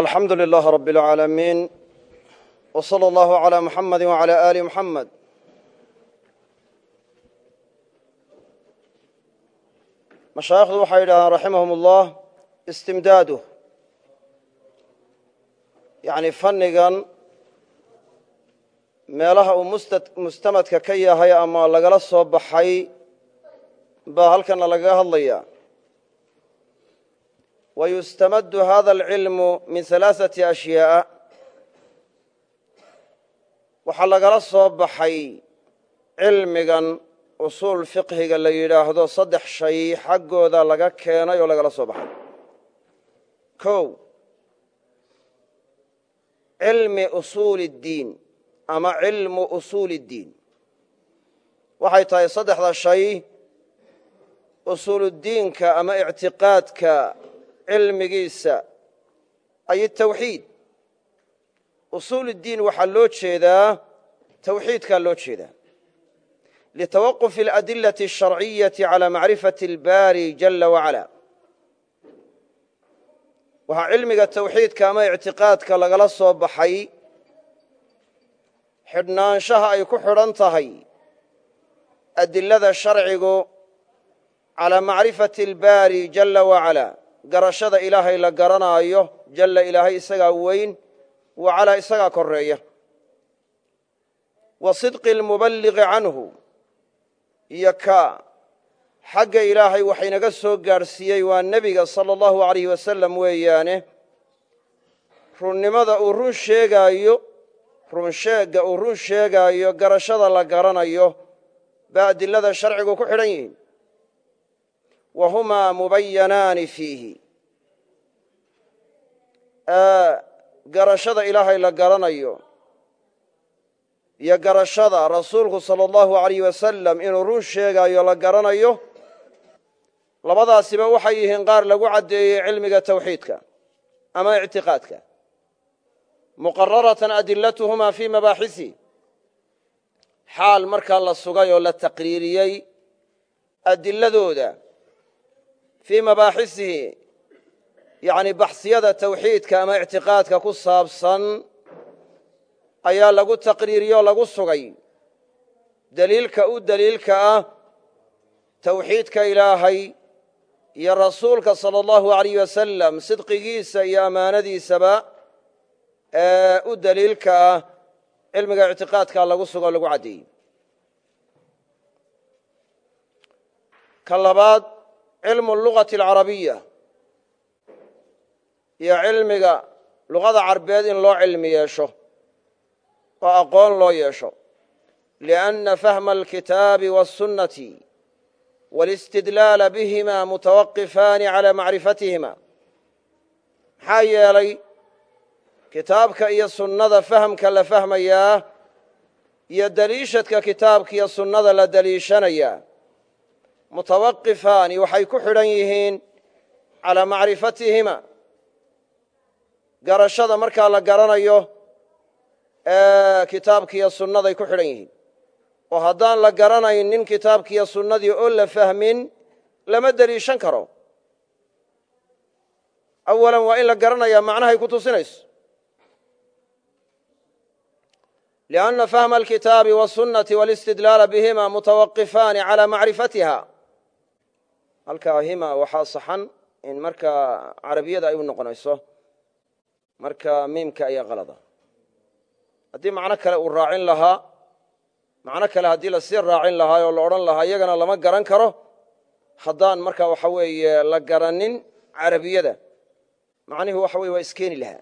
alxamdu lilaah rab اlcaalamiin w slى اllahu عlى muxamadi wعalى ali muxamed mashaayikhdu waxay yidhahdaan raximahum اllah istimdaaduh yani fannigan meelaha uu mustamadka ka yahay ama lagala soo baxay baa halkana lagaga hadlaya wayustamadu hada alcilmu min halaaثati ashyaaء waxaa lagala soo baxay cilmigan usuul fiqhiga la yidhaahdo saddex shay xaggooda laga keenay oo lagala soo baxay kow cilmi usuuli اddiin ama cilmu usuuli اddiin waxay tahay saddexda shay usuuluddiinka ama ictiqaadka cilmigiisa ay tawxiid usuul اddiin waxaa loo jeedaa tawxiidkaa loo jeedaa litawaqufi اladilati الsharciyaةi calى macrifati اlbaari jala wacala waxaa cilmiga tawxiidka ama ictiqaadka lagala soo baxay xidhnaanshaha ay ku xidhan tahay adilada sharcigu calى macrifati اlbaari jala wacala garashada ilaahay la garanaayo jalla ilaahay isagaa weyn wa calaa isagaa koreeya wa sidqi almuballiqi canhu iyo ka xagga ilaahay waxaynaga soo gaadhsiiyey waa nebiga sala allahu alayh wasalam weeyaane. Runnimada uu run sheegaayo runsheegga uu run sheegaayo garashada la garanayo baa adilada sharcigu ku xidhan yihiin wa humaa mubayanaani fiihi garashada ilaahay la garanayo. Iyo garashada rasuulku sala allahu alayh wasalam inuu run sheegaayo la garanayo. Labadaasiba waxay yihiin qaar lagu caddeeyey cilmiga tawxiidka ama ictiqaadka. Muqararatan adilatuhuma fii mabaaxisi xaal markaa la sugay oo la taqriiriyey adiladooda fii mabaaxisihi yacni baxsiyada tawxiidka ama ictiqaadka ku saabsan ayaa lagu taqriiriyey oo lagu sugay. Deliilka u deliilka ah tawxiidka ilaahay iyo rasuulka sala allahu alayh wasalam sidqigiisa iyo ammaanadiisaba ee u deliilka ah cilmiga ictiqaadka lagu sugo lagu caddeeyey cilmu lugati alcarabiya. Iyo cilmiga luqada carbeed in loo cilmi yeesho. Oo aqoon loo yeesho. Lianna fahma alkitaabi waasunnati wاlistidlaala bihima mutawaqifaani calى macrifatihima. Maxaa yeelay kitaabka iyo sunnada fahamka la fahmayaa iyo deliishadka kitaabka iyo sunnada la deliishanayaa mutawaqifaani waxay ku xidhan yihiin calaa macrifatihima. Garashada markaa la garanayo ee kitaabkiiyo sunnaday ku xidhan yihiin. Oo haddaan la garanaynin kitaabkiiyo sunnadii oo la fahmin lama deliishan karo. Awalan waa in la garanayaa macnahay ku tusinayso. Lianna fahma alkitaabi wasunnati walistidlaala bihima mutawaqifaani calaa macrifatiha halkaa hima waxaa saxan in markaa carabiyada ay u noqonayso marka miimka ayaa qalada. Haddii macno kale uu raacin lahaa macno kale haddii la sii raacin lahaa oo la odhan lahaa iyagana lama garan karo. Haddaan marka waxa weeye la garanin carabiyada macnihii waxa weye waa iskeeni lahaa.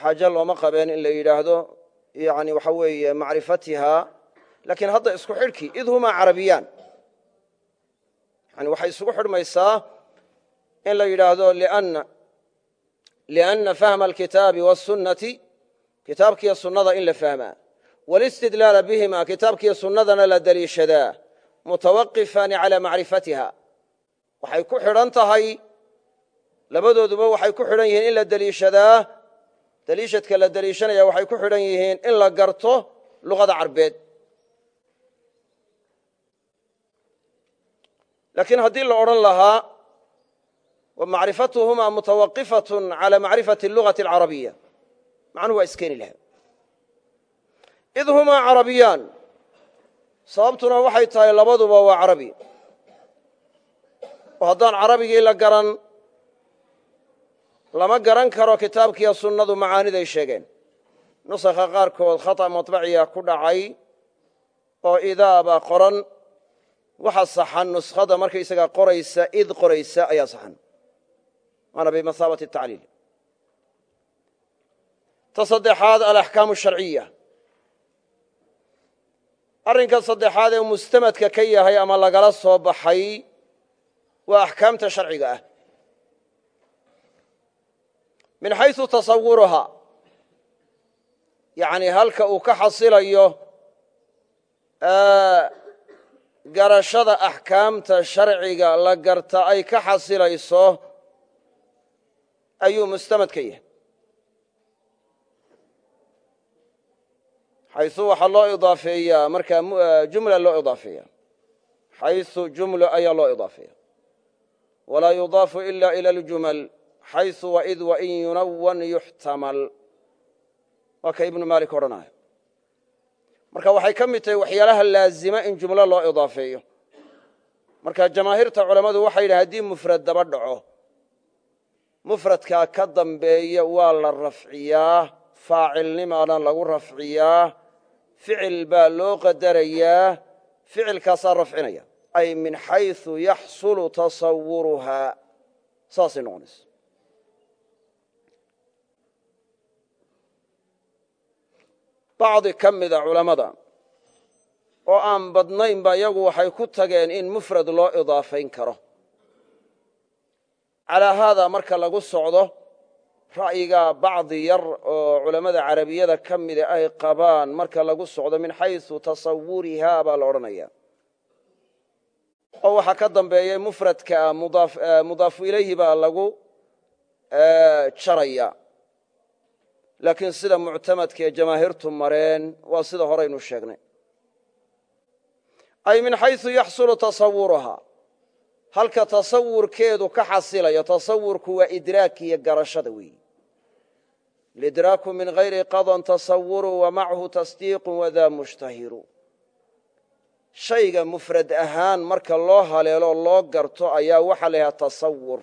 Xaaje looma qabeen in la yidhaahdo yani waxa weeye macrifatiha laakiin hadda isku xidhkii id humaa carabiyaan yani waxay isugu xidhmaysaa in la yidhaahdo lianna fahma alkitaabi wasunnati kitaabkiiyo sunnada in la fahmaa. Walistidlaala bihima kitaabkiiyo sunnadana la deliishadaa mutawaqifaani calaa macrifatiha. Waxay ku xidhan tahay labadooduba waxay ku xidhan yihiin in la deliishadaa deliishadka la deliishanaya waxay ku xidhan yihiin in la garto luqada carbeed laakiin haddii la odhan lahaa wa macrifatuhumaa mutawaqifatun calaa macrifati اlugati alcarabiya macnuhu waa iskeeni lahaa id humaa carabiyaan sababtuna waxay tahay labaduba waa carabi. Oo haddaan carabigii la garan lama garan karo kitaabkiiyo sunnadu macaaniday sheegeen. Nusakha qaarkood khata maطbaciya ku dhacay oo idaabaa qoran waxa saxan nuskhada markaysagaa qoraysa id qoraysa ayaa saxan. Waana bimahaabati tacliil. Ta saddexaad alaxkaamu sharciya arrinka saddexaad ee mustamadka ka yahay ama lagala soo baxay waa axkaamta sharciga ah. Min xaysu tasawuruhaa yacni halka uu ka xasilayo garashada axkaamta sharciga la garta ay ka xasilayso ayuu mustamad ka yahay. Xaysu waxaa loo idaafeeyaa markaa jumla loo idaafeeya. Xaysu jumlo ayaa loo idaafeeya. Walaa yudaafu ila ila aljumal. Xaysu waid wain yunawan yuxtamal. Waa ka ibnu maalik odhanaya marka waxay ka mid tahay waxyaalaha laazima in jumlo loo idaafeeyo. Marka jamaahiirta culammadu waxay yidhaha haddii mufrad daba dhaco mufradkaa ka dambeeya waa la rafciyaa faacilnimaana lagu rafciyaa ficil baa loo qadarayaa ficilkaasaa rafcinaya. Ay min xayثu yaxsulu tasawuruhaa saasay noqonaysa bacdi ka mida culammada oo aan badnaynba iyagu waxay ku tageen in mufrad loo idaafayn karo. Calaa haadaa marka lagu socdo ra'yigaa bacdi yar oo culammada carabiyada ka mida ay qabaan marka lagu socdo min xayثu tasawurihaa baa la odhanaya oo waxaa ka dambeeya mufradka mudaafu ilayhi baa lagu jaraya laakiin sida muctamadka ee jamaahiirtu mareen waa sida horaynu sheegnay. Ay min xayثu yaxsulu tasawuruhaa halka tasawurkeedu ka xasilayo tasawurku waa idraakiyo garashada weeyi. Lidraaku min hayri qadan tasawuru wa machu tasdiiqu wadaa mushtahiru. Shayga mufrad ahaan marka loo haleelo loo garto ayaa waxaa la yidhaha tasawur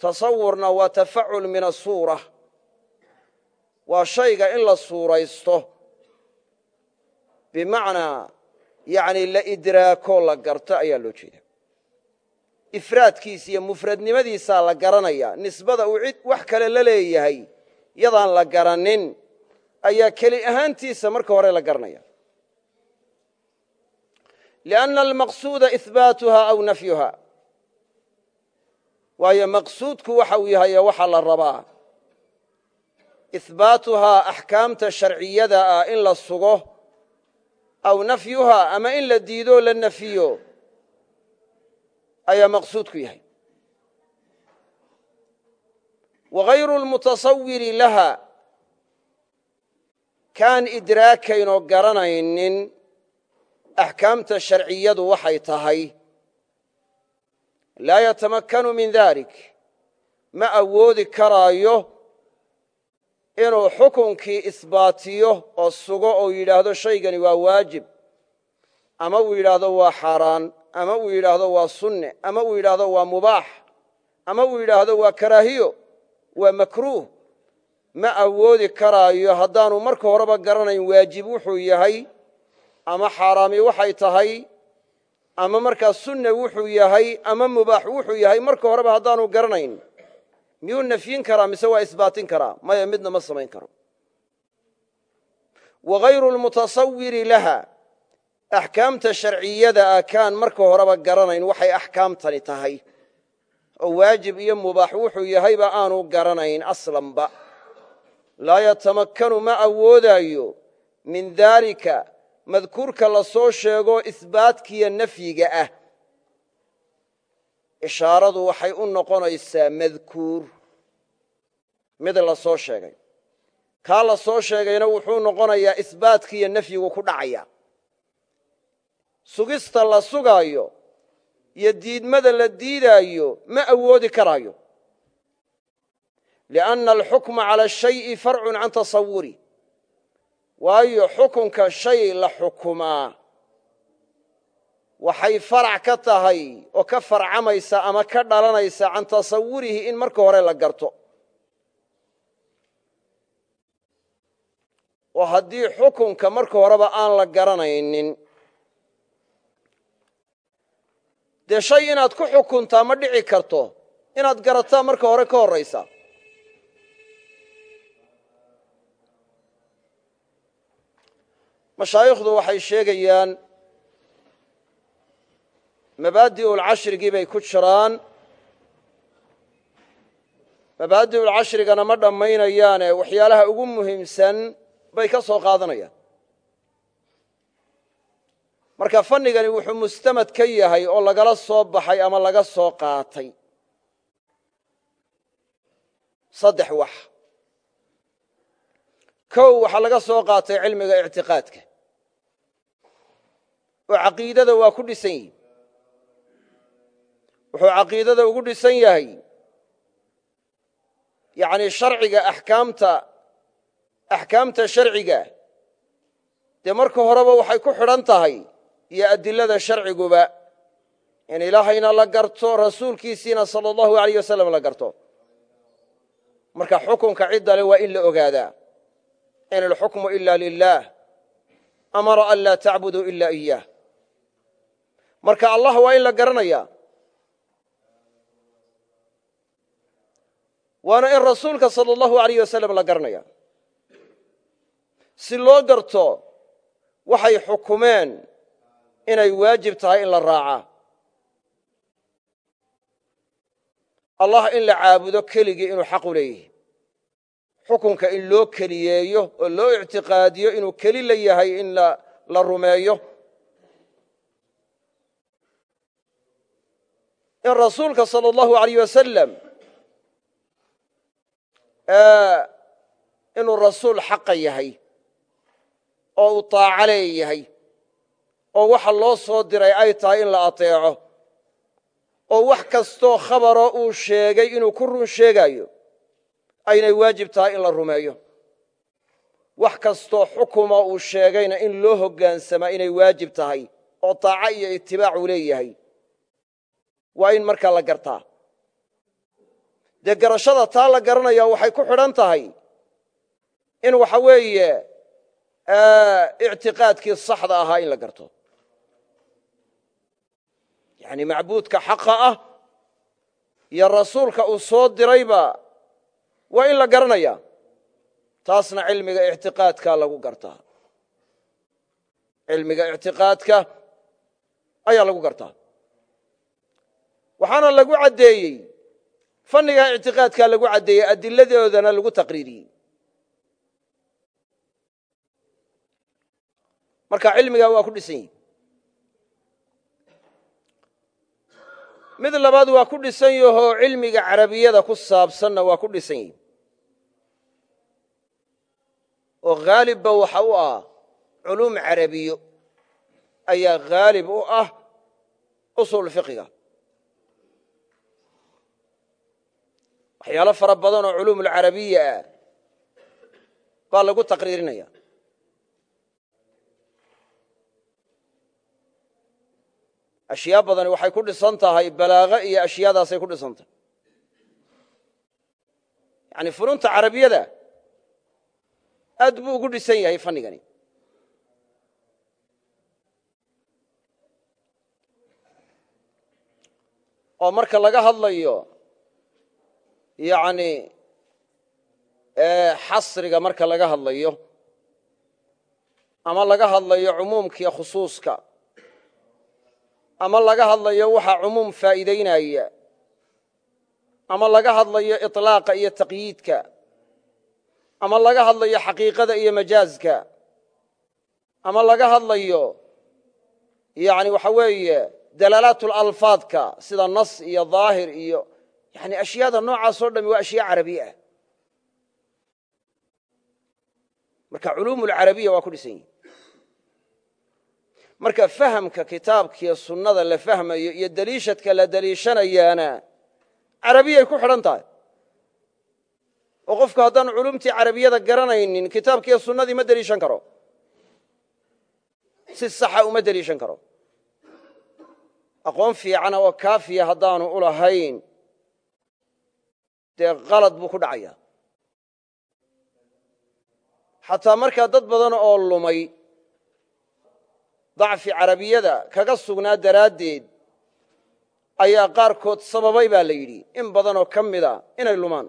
tasawurna waa tafacul min asuura waa shayga in la suuraysto. Bimacnaa yani la idraako la garto ayaa loo jeeda ifraadkiisa iyo mufradnimadiisaa la garanaya nisbada uu cid wax kale la leeyahay yadaan la garanin ayaa keli ahaantiisa marka hore la garanaya. Lianna almaqsuuda ihbaatuha aw nafyuha waayo maqsuudku waxa uu yahay waxaa la rabaa ihbaatuhaa axkaamta sharciyada ah in la sugo aw nafyuhaa ama in la diidoo la nafiyo ayaa maqsuudku yahay wa hayru lmutasawiri laha kaan idraakaynoo garanaynin axkaamta sharciyadu waxay tahay laa yatamakkanu min dalik ma awoodi karaayo inuu xukunkii isbaatiyo oo sugo oo yidhaahdo shaygani waa waajib ama uu yidhaahdo waa xaaraan ama uu yidhaahdo waa sunne ama uu yidhaahdo waa mubaax ama uu yidhaahdo waa karaahiyo waa makruuh ma awoodi karaayo haddaanu marka horeba garanayn waajib wuxuu yahay ama xaaraami waxay tahay ama markaa sunne wuxuu yahay ama mubaax wuxuu yahay marka horeba haddaanu garanayn miyuu nafyin karaa mise waa isbaatin karaa? Maya midna ma samayn karo. Wa hayru lmutasawiri laha. Axkaamta sharciyada ah kaan marka horeba garanayn waxay axkaamtani tahay. Oo waajib iyo mubaax wuxuu yahayba aanu garanayn aslanba. Laa yatamakkanu ma awoodaayo min daalika. Madkuurka la soo sheego isbaatkiyo nafyiga ah ishaaradu waxay u noqonaysaa madkuur. Mid la soo sheegay. Kaa la soo sheegayna wuxuu noqonayaa isbaatkiiyo nafyigu ku dhacaya. Sugista la sugaayo iyo diidmada la diidaayo ma awoodi karaayo. Lianna alxukma cala ashayi farcun can tasawuri waayo xukunka shay la xukumaa waxay farac ka tahay oo ka farcamaysa ama ka dhalanaysa can tasawurihi in marka hore la garto. Oo haddii xukunka marka horeba aan la garanaynin dee shay inaad ku xukuntaa ma dhici karto inaad garataa marka hore ka horraysa. Mashaayikhdu waxay sheegayaan mabaadi'ulcashrigii bay ku jiraan. Mabaadi'ulcashrigana ma dhammaynayaane waxyaalaha ugu muhiimsan bay ka soo qaadanayaan. Marka fannigani wuxuu mustamad ka yahay oo lagala soo baxay ama laga soo qaatay. Saddex wax. Kow waxaa laga soo qaatay cilmiga ictiqaadka. Oo caqiidada waa ku dhisan yihi wuxuu caqiidada ugu dhisan yahay. Yacni sharciga axkaamta axkaamta sharciga dee marka horeba waxay ku xidhan tahay iyo adilada sharciguba in ilaahayna la garto rasuulkiisiina sala allahu alayh wasalam la garto. Marka xukunka ciddale waa in la ogaadaa in alxukmu ila lilah amara an laa tacbuduu ila iyaah marka allah waa in la garanaya waana in rasuulka sala allahu alayh wasalam la garanaya si loo garto waxay xukumeen inay waajib tahay in la raacaa allah in la caabudo keligii inuu xaq u leeyahay. Xukunka in loo keliyeeyo oo loo ictiqaadiyo inuu keli la yahay in la rumeeyo. In rasuulka sala allahu alayh wasalam inuu rasuul xaqa yahay oo uu taaco leeyahay oo waxa loo soo diray ay tahay in la ateeco oo wax kastoo khabaroo uu sheegay inuu ku run sheegaayo aynay waajib tahay in la rumeeyo. Wax kastoo xukuma uu sheegayna in loo hoggaansamaa inay waajib tahay oo taaco iyo itibaac uu leeyahay. Waa in markaa la gartaa dee garashada taa la garanaya waxay ku xidhan tahay in waxa weeye ictiqaadkii saxda ahaa in la garto. Yani macbuudka xaqa ah iyo rasuulka uu soo dirayba waa in la garanaya taasna cilmiga ictiqaadka lagu gartaa. Cilmiga ictiqaadka ayaa lagu gartaa. Waxaana lagu caddeeyey fanniga ictiqaadka lagu caddeeyey adiladoodana lagu taqriiriyey marka cilmigaa waa ku dhisan yihi mid labaad waa ku dhisan yahoo cilmiga carabiyada ku saabsanna waa ku dhisan yihi oo haalibba waxa u ah culuum carabiyo ayaa haalib u ah usul fiqiga waxyaalo fara badan oo culuum ulcarabiya ah. Baa lagu taqriirinaya. Ashyaa badani waxay ku dhisan tahay balaaqo iyo ashyaadaasay ku dhisan tahay. Yani fununta carabiyada aad buu ugu dhisan yahay fannigani. Oo marka laga hadlayo yani xasriga marka laga hadlayo ama laga hadlayo cumuumkiiyo khusuuska ama laga hadlayo waxa cumuum faa'iidaynaya ama laga hadlayo iطlaaqa iyo taqyiidka ama laga hadlayo xaqiiqada iyo majaazka ama laga hadlayo yani waxa weeye dalaalaat lalfaadka sida nas iyo daahir iyo yani ashyaada noocaas o dhami waa ashyaa carabi ah marka culuum lcarabiya waa ku dhisan yihi marka fahamka kitaabkiiyo sunnada la fahmayo iyo deliishadka la deliishanayaana carabiyay ku xidhan tahay. Oo qofku haddaan culumtii carabiyada garanaynin kitaabkiiyo sunnadii ma deliishan karo. Si saxa uma deliishan karo. Aqoon fiicana oo kaafiya haddaanu dee qalad buu ku dhacaya xataa markaa dad badan oo lumay dacfi carabiyada kaga sugnaa daraaddeed ayaa qaarkood sababay baa la yidhi in badanoo ka mida inay lumaan.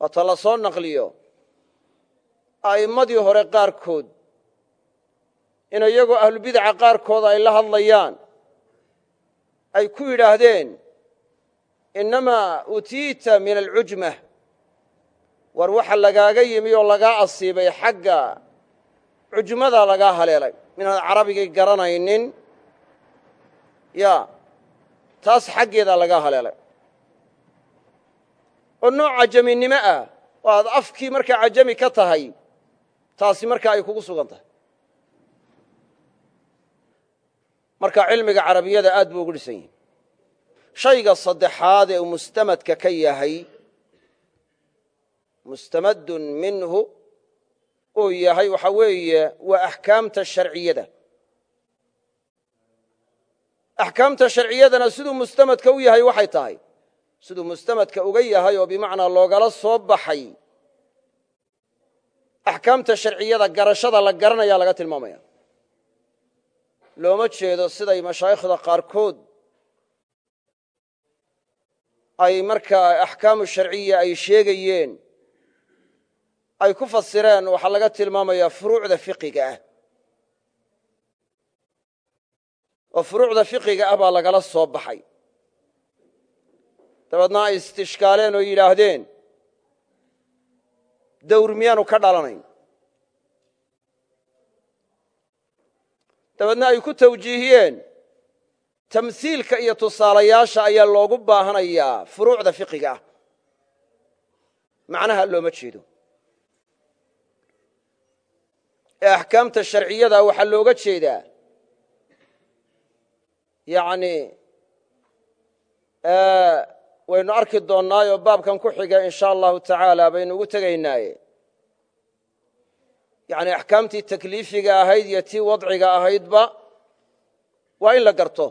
Waata la soo naqliyo a'immadii hore qaarkood in iyagoo ahlubidaca qaarkood ay la hadlayaan ay ku yidhaahdeen innamaa utiita min alcujmah war waxa lagaaga yimi oo lagaa asiibay xagga cujmadaa lagaa haleelay. Inaad carabigay garanaynin. Ya taas xaggeedaa lagaa haleelay. Oo nooc cajaminimo ah. Oo aad afkii markaa cajami ka tahay taasi markaa ay kugu sugan tahay marka cilmiga carabiyada aad buu ugu dhisan yahi shayga saddexaad ee uu mustamadka ka yahay mustamadun minhu uu yahay waxa weeye waa axkaamta sharciyada. Axkaamta sharciyadana siduu mustamadka u yahay waxay tahay. Siduu mustamadka uga yahay oo bimacnaa loogala soo baxay. Axkaamta sharciyada garashada la garanaya laga tilmaamaya looma jeedo siday mashaayikhda qaarkood ay markaa axkaamu sharciya ay sheegayeen ay ku fasireen waxaa laga tilmaamayaa furuucda fiqiga ah. Oo furuucda fiqiga ah baa lagala soo baxay. Dabeedna ay istishkaaleen oo yidhaahdeen dawr miyaanu ka dhalanayn dabeedna ay ku tawjiihiyeen. Tamhiilka iyo tusaalayaasha ayaa loogu baahanayaa furuucda fiqiga ah. Macnaha looma jeedo. Ee axkaamta sharciyada waxaa looga jeedaa. Yani waynu arki doonnaayoo baabkan ku xiga in sha allahu tacaala baynu ugu tegaynaaye yani axkaamtii takliifiga ahayd iyo tii wadciga ahaydba waa in la garto.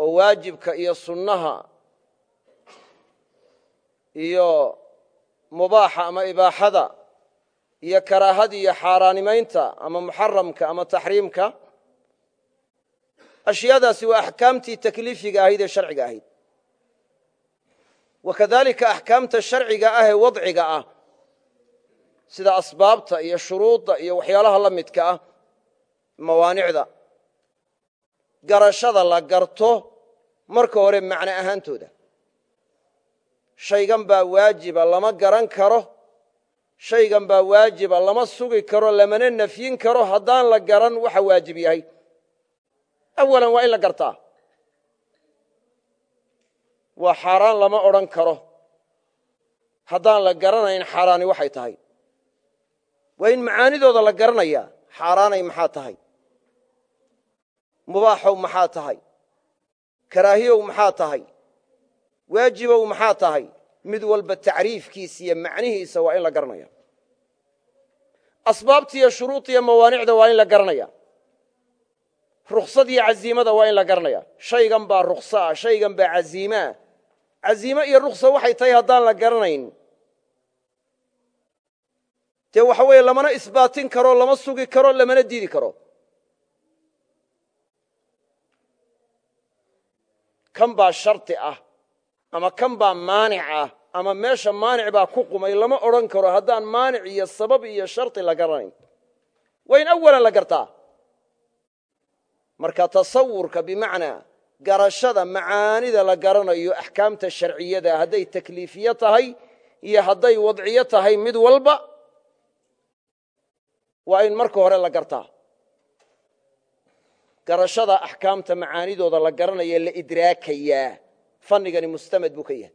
Oo waajibka iyo sunnaha iyo mubaaxa ama ibaaxada iyo karaahada iyo xaaraanimaynta ama muxaramka ama taxriimka ashyaadaasi waa axkaamtii takliifiga ahayd ee sharciga ahayd wa kadalika axkaamta sharciga ah ee wadciga ah. Sida asbaabta iyo shuruudda iyo waxyaalaha la midka ah mawaanicda garashada la garto marka hore macno ahaantooda. Shaygan baa waajiba lama garan karo. Shaygan baa waajiba lama sugi karo lamana nafyin karo. Haddaan la garan waxa waajib yahay. Awalan waa in la gartaa waa xaaraan lama odhan karo. Haddaan la garanayn xaaraani waxay tahay. Waa in macaanidooda la garanaya xaaraanay maxaa tahay? Mubaaxow maxaa tahay? Karaahiyow maxaa tahay? Waajibow maxaa tahay? Mid walba tacriifkiisa iyo macnihiisa waa in la garanaya asbaabtiiyo shuruudiyo mawaanicda waa in la garanaya ruksadiyo caziimada waa in la garanaya shaygan baa rukso ah shaygan baa caziimeah caziime iyo ruksa waxay tahay haddaan la garanayn. Dee waxa weeye lamana isbaatin karo lama sugi karo lamana diidi karo. Kan baa shardi ah ama kan baa maanic ah ama meesha maanic baa ku qumay lama odhan karo haddaan maanic iyo sabab iyo shardi la garanayn. Waa in awalan la gartaa. Marka tasawurka bimacnaa garashada macaanida la garanayo axkaamta sharciyada hadday takliifiye tahay iyo hadday wadciyo tahay mid walba waa in marka hore la gartaa. Garashada axkaamta macaanidooda la garanaya la idraakayaa fanigani mustamad buu ka yahay.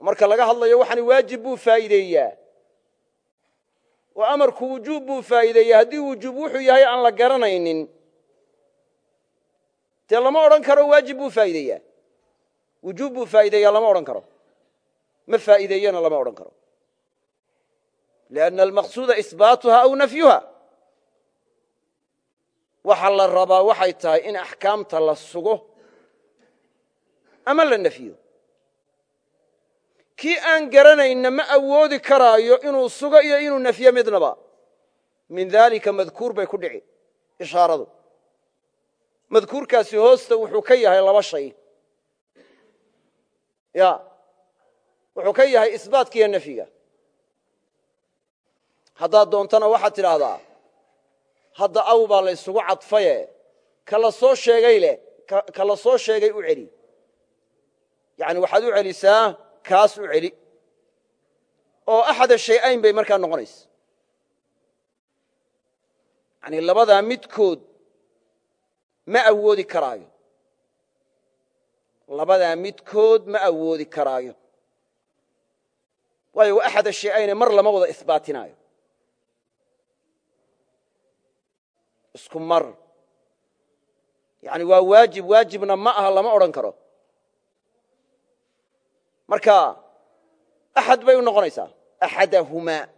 Marka laga hadlayo waxani waajib buu faa'iideeyaa. Oo amarku wujuub buu faa'iideeyaa. Haddii wujuub wuxuu yahay aan la garanaynin dee lama odhan karo waajib buu faa'iideeyaa. Wujuub buu faa'iideeyaa lama odhan karo. Ma faa'iideeyana lama odhan karo. Lianna almaqsuuda isbaatuha aw nafyuha. Waxa la rabaa waxay tahay in axkaamta la sugo ama la nafyo kii aan garanayna ma awoodi karaayo inuu sugo iyo inuu nafyo midnaba. Min daalika madkuur bay ku dhici ishaaradu madkuurkaasi hoosta wuxuu ka yahay laba shay. Ya wuxuu ka yahay isbaatka iyo nafyiga haddaad doontana waxaad tidhaahdaa hadda aw baa la cadfaye ka soo sheegay leh ka la soo sheegay u celi. Yani waxaad u celisaa kaas u celi. Oo axada shay-ayn bay markaa noqonaysa yani labadaa midkood ma awoodi karaayo. Labadaa midkood ma awoodi karaayo. Waayo waa axada mar lama wada isbaatinaayo isku mar. Yani waa waajib waajibna ma aha lama odhan karo. Marka axad bay u noqonaysaa. Axadahumaa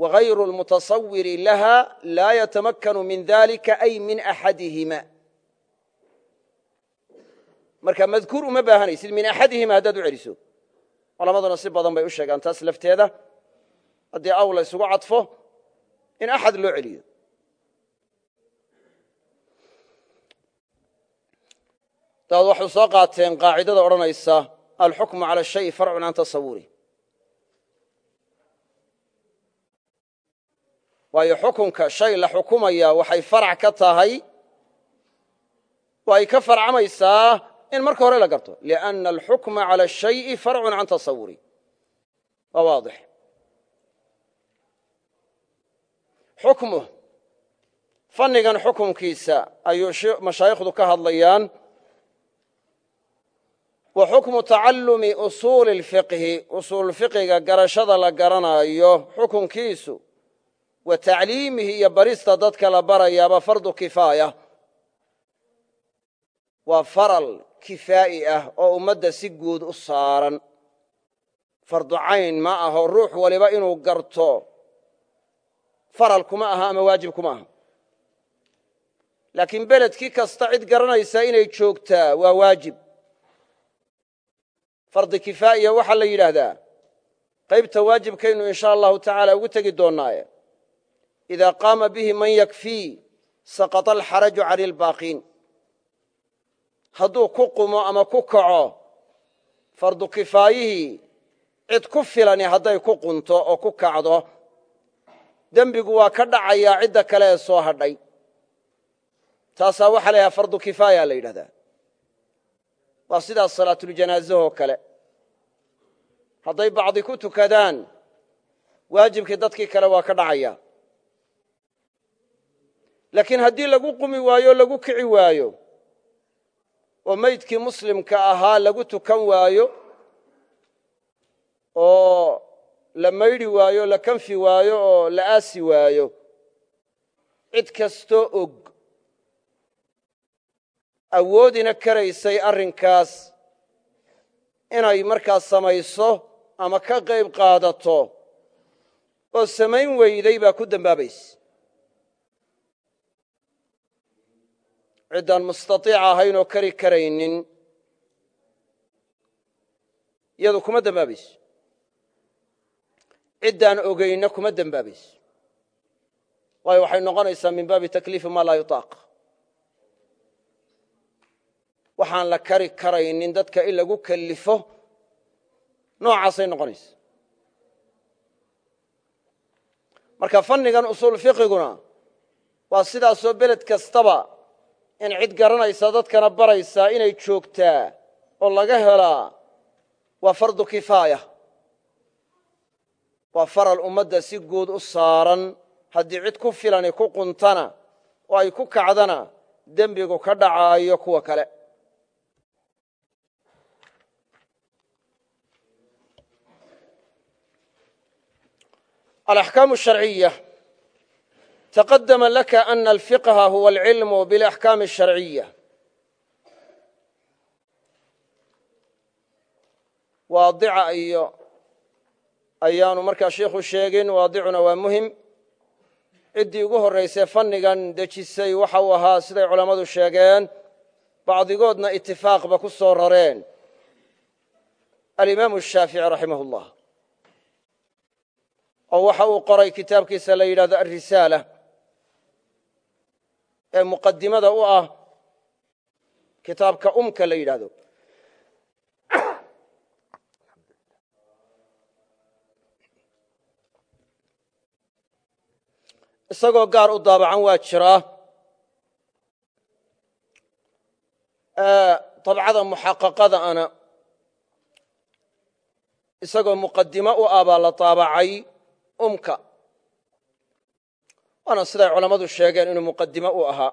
wagayru lmutasawiri laha laa yatamakanu min dalika ay min axadihima marka madkuur uma baahanaysid min axadihima haddaad u celiso. Culamaduna si badan bay u sheegaan taas lafteeda. Haddii aw la ysugu cadfo in axad loo celiyo. Daad waxay soo qaateen qaacidada odhanaysa alxukmu cala shayi farcun can tasawuri waayo xukunka shay la xukumaya waxay farac ka tahay. Oo ay ka farcamaysaa in marka hore la garto. Lianna alxukma cala shayi farcun can tasawuri. Waa waadix. Xukmu. Fannigan xukumkiisa ayuu mashaayikhdu ka hadlayaan. Wa xukmu tacallumi usuuli lfiqhi usuulfiqiga garashada la garanaayo xukunkiisu wa tacliimihi iyo barista dadka la barayaaba fardu kifaaya. Waa faral kifaa'i ah oo ummadda si guud u saaran. Fardu cayn ma aho ruux waliba inuu garto. Faral kuma aha ama waajib kuma aha. Laakiin beledkii kasta cid garanaysa inay joogtaa waa waajib. Fardi kifaa'iya waxaa la yidhaahdaa. Qaybta waajibkaynu in allahu tacaala ugu tegi doonnaaye idaa qaama bihi man yakfii saqata alxaraju cani lbaaqiin hadduu ku qumo ama ku kaco fardu kifaayihii cid ku filani hadday ku qunto oo ku kacdo dembigu waa ka dhacayaa cidda kale ee soo hadhay taasaa waxaa la yidhaha fardu kifaaya la yidhahdaa waa sidaas salaatuljanaaزahoo kale hadday bacdi ku tukadaan waajibkii dadkii kale waa ka dhacaya laakiin haddii lagu qumi waayo lagu kici waayo oo maydkii muslimka ahaa lagu tukan waayo oo la maydhi waayo la kanfi waayo oo la aasi waayo cid kastoo og awoodina karaysay arrinkaas inay markaas samayso ama ka qayb qaadato oo samayn weyday baa ku dembaabaysa ciddaan mustaiica ahayn oo kari karaynin iyadu kuma dembaabayso ciddaan ogeyna kuma dembaabayso waayo waxay noqonaysaa min baabi takliifi maa laa yutaaq. Waxaan la kari karaynin dadka in lagu kellifo noocaasay noqonaysa marka fannigan usuul fiqiguna waa sidaasoo beled kastaba in cid garanaysa dadkana baraysaa inay joogtaa oo laga helaa waa fardu kifaaya. Waa faral ummadda si guud u saaran. Haddii cid ku filani ku quntana oo ay ku kacdana dembigu ka dhacaayo kuwa kale. Alaxkaamu sharciya taqadama laka ana alfiqha huwa alcilmu bilaxkaami asharciya waadica iyo ayaanu markaa sheikhu sheegin waadicuna waa muhiim ciddii ugu horraysay fannigan dejisay waxa uu ahaa siday culammadu sheegeen bacdigoodna itifaaqba ku soo rareen alimaamu shaafici raximah ullah oo waxa uu qoray kitaabkiisa ee muqadimada u ah kitaabka umka la yidhaahdo. Isagoo gaar u daabacan waa jiraa dabcada muxaqaqada ana isagoo muqadimo u ah la daabacay umka waana siday culammadu sheegeen inuu muqadimo u ahaa.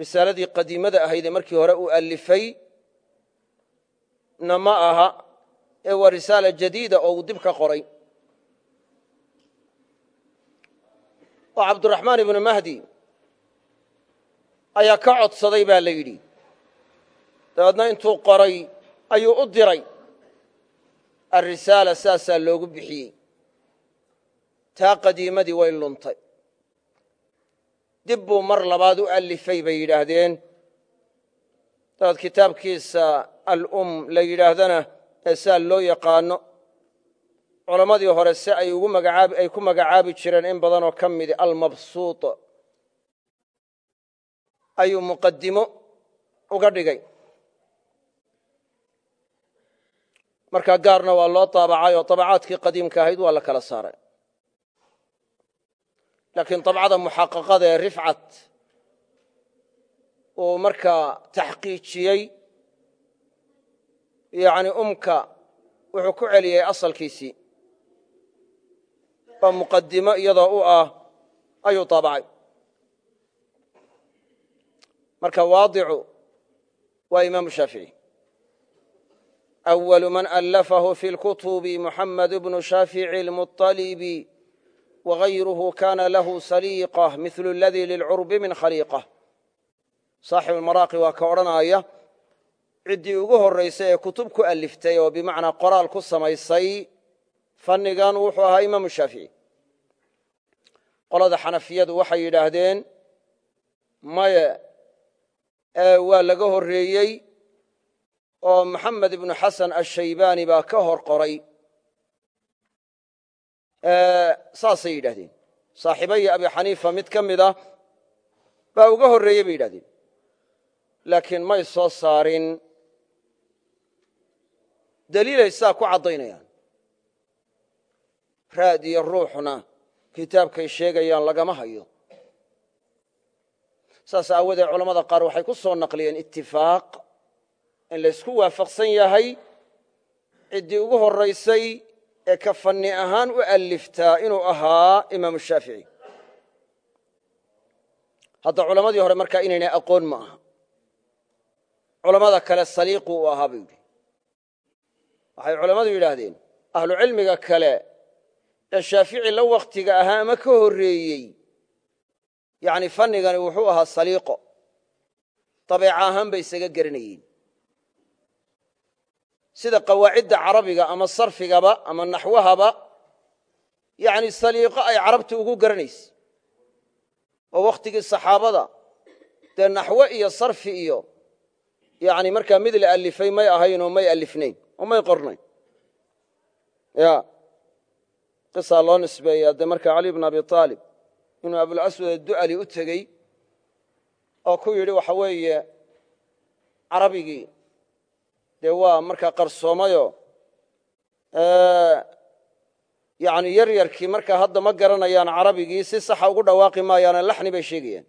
Risaaladii qadiimada ahaydee markii hore uu alifay na ma aha ee waa risaala jadiida oo uu dib ka qoray. Oo cabduraxmaan ibnu mahdi ayaa ka codsaday baa la yidhi. Dabeedna intuu qoray ayuu u diray alrisaala saasaa loogu bixiyey. Taa qadiimadii way luntay dib buu mar labaad u alifay bay yidhaahdeen. Dabeed kitaabkiisa alum la yidhaahdana ee saa loo yaqaano culammadii hore si ay ku magacaabi jireen in badanoo ka midi almabsuut. Ayuu muqadimo uga dhigay. Markaa gaarna waa loo daabacay oo dabacaadkii qadiimka ahayd waa la kala saaray laakiin dabcada muxaqaqada ee rifcat uu markaa taxqiijiyey yani umka wuxuu ku celiyey asalkiisii oo muqadimo iyadoo u ah ayuu daabacay marka waadicu waa imaamu shaafici أول من ألفه في الكتب محمد بن شافع المطلب وغيره كان له سليقة مثل الذي للعرب من خليقة صاحب المراaqi waa ka odhanaya ciddii ugu horraysay ee kutub ku aliftay oo bimacnaa qoraal ku samaysay fannigan wuxuu ahaa imaamu shaafici qolada xanafiyadu waxay yidhaahdeen maye waa laga horreeyey oo maxamed ibnu xasan ashaybani baa ka hor qoray saasay yidhahdeen saaxiibaya abi xaniifa mid ka mid ah baa uga horreeyey bay yidhahdeen laakiin may soo saarin daliilay saa ku caddaynayaan. Raad iyo ruuxna kitaabkay sheegayaan lagama hayo. Saas aawadeed culamada qaar waxay ku soo naqliyeen itifaaq in laysku waafaqsan yahay. Ciddii ugu horraysay ee ka fanni ahaan u aliftaa inuu ahaa imaamu shaafici hadda culammadii hore markaa inaynay aqoon ma aha. Culammada kale saliiqu u ahaa buu yidhi. Waxay culammadu yidhaahdeen ahlucilmiga kale ee shaafici la wakhtiga ahaa ama ka horreeyey. Yacni fannigani wuxuu ahaa saliiqo. Dabeeca ahaan bay isaga garanayeen sida qawaacidda carabiga ama sarfigaba ama naxwahaba yani saliiqo ay carabta ugu garanayse oo wakhtigii saxaabada. Dee naxwe iyo sarfi iyo yani markaa mid la alifay may ahayn oo may alifnayn oo may qornayn. Ya. Qisaa loo nisbeeyaa dee markaa cali bn abi aalib inuu abulaswad addu'ali u tegey oo ku yidhi waxa weeye carabigii dee waa markaa qarsoomayo. Yani yar yarkii markaa hadda ma garanayaan carabigii si saxa ugu dhawaaqi maayaane laxni bay sheegayaan.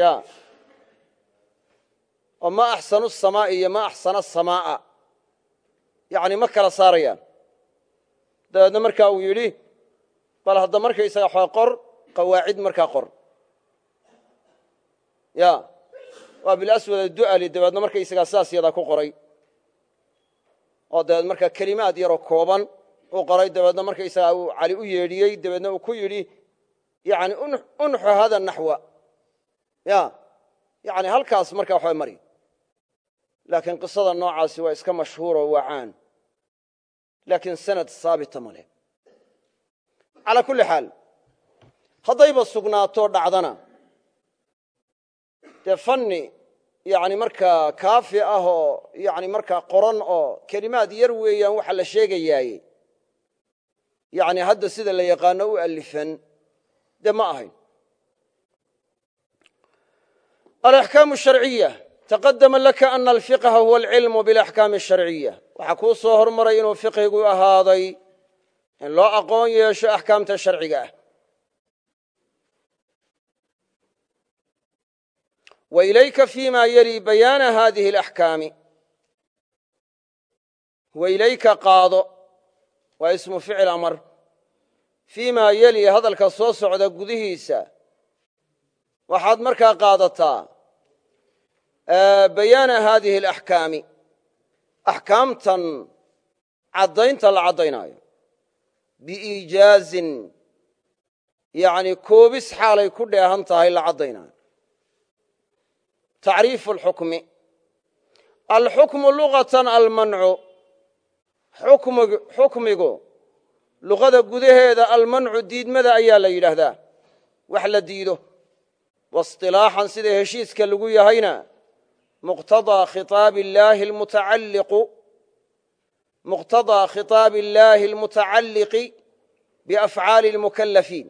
Ya. Oo ma axsanu samaa'i iyo ma axsana samaa'a. Yani ma kala saarayaan. Dabeedna markaa uu yidhi bal hadda markaysaga xoo qor qawaacid markaa qor. Ya waa bilaswad addu'ali dabeedna markaysagaa saas yadaa ku qoray. Oo dabeed markaa kelimaad yaroo kooban uu qoray dabeedna markaysagaa uu cali u yeedhiyey dabeedna uu ku yidhi yani unxu hada naxwa. Ya yani halkaas markaa waxba mari laakiin qisada noocaasi waa iska mashhuuro waa caan laakiin sanad saabita ma leh. Kulli xaal haddayba sugnaato dhacdana dee fanni yani markaa kaafi ah oo yani markaa qoran oo kelimaad yar weeyaan waxa la sheegayaaye. Yani hadda sida la yaqaano u alifan dee ma ahayn. Alaxkaamu sharciya taqadama laka ana alfiqha huwa alcilmu bilaxkaami asharciya waxaa kuu soo hormaray inuu fiqhigu ahaaday in loo aqoon yeesho axkaamta sharciga ah wa ilayka fima yali bayaana hadihi alaxkaami. Wa ilayka qaado waa ismu ficil amar. Fiimaa yeli hadalka soo socda gudihiisa. Waxaad markaa qaadataa bayaana haadihi alaxkaami. Axkaamtan caddaynta la caddaynaayo. Biiijaazin yani koobis xaalay ku dheehan tahay la caddaynaayo tacriifu alxukmi alxukmu luqatan almancu. Xukmigu luqada gudaheeda almancu diidmada ayaa la yidhaahdaa. Wax la diido. Wasilaaxan sida heshiiska lagu yahayna. Muqtadaa khitaabi illaahi almutacalliqu. Muqtadaa khitaabi illaahi almutacalliqi biafcaali almukallafiin.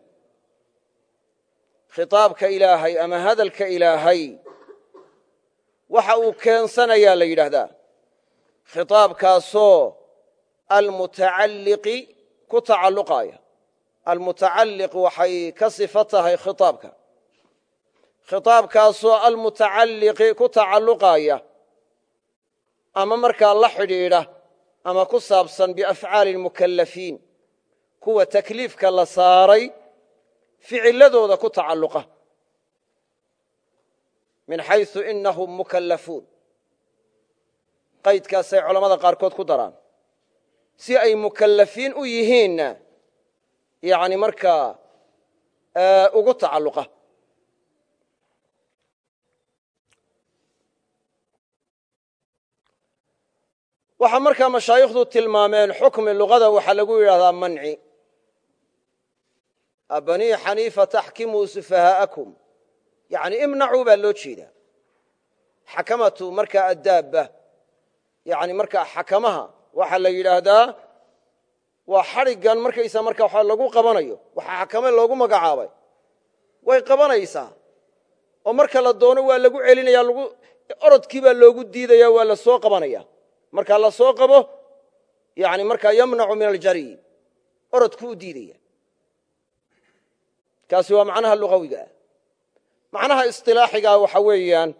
Khitaabka ilaahay ama hadalka ilaahay waxa uu keensanayaa la yidhaahdaa. Khitaabkaasoo almutacalliqi ku tacalluqaaya. Almutacalliq waxay ka sifo tahay khitaabka. Khitaabkaasoo almutacalliqi ku tacalluqaaya. Ama markaa la xidhiidha ama ku saabsan biafcaali lmukallafiin kuwa takliifka la saaray ficiladooda ku tacalluqa min xaysu inahum mukallafuun. Qaydkaasay culammada qaarkood ku daraan. Si ay mukallafiin u yihiinna yani markaa ugu tacalluqa. Waxaa markaa mashaayikhdu tilmaameen xukmi luqada waxaa lagu yidhahdaa manci. Abanii xaniifa taxkimuu sufahaa'akum yani imnacuu baa loo jeedaa. Xakamatu markaa addaabba yani markaa xakamaha waxaa la yidhaahdaa waa xadhiggan markaysa markaa waxa lagu qabanayo waxaa xakame loogu magacaabay. Way qabanaysaa. Oo marka la doono waa lagu celinaya orodkii baa loogu diidaya waa la soo qabanaya markaa la soo qabo yani markaa yamnacu min aljari orodku u diidaya kaasi waa macnaha lugawiga ah macnaha isilaaxigaa waxa weeyaan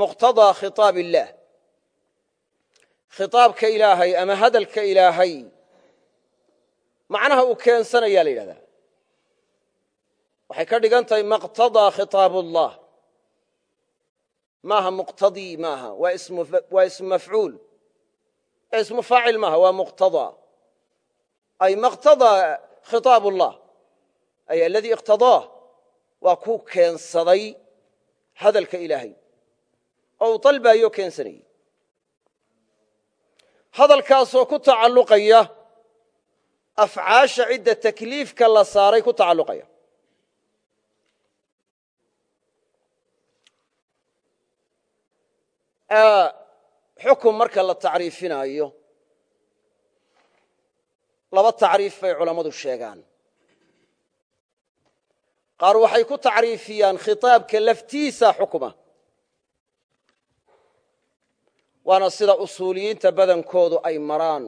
muqtadaa khiaab illaah khiaabka ilaahay ama hadalka ilaahay macnaha uu keensanaya la yidhahdaa. Waxay ka dhigan tahay maqtadaa khiaab maaha muqtadii maaha. Waa ismu mafcuul. Ismu faacil maaha waa muqtadaa ay maqtadaa khiaab ullah ay aladii iqtadaah waa ku keensaday hadalka ilaahay. Oo uu dalbaayoo keensanayey hadalkaasoo ku tacalluqaya afcaasha cidda takliifka la saaray ku tacalluqaya. Xukum marka la tacriifinaayo laba tacriif bay culammadu sheegaan qaar waxay ku tacriifiyaan khitaabka laftiisa xukma waana sida usuuliyiinta badankoodu ay maraan.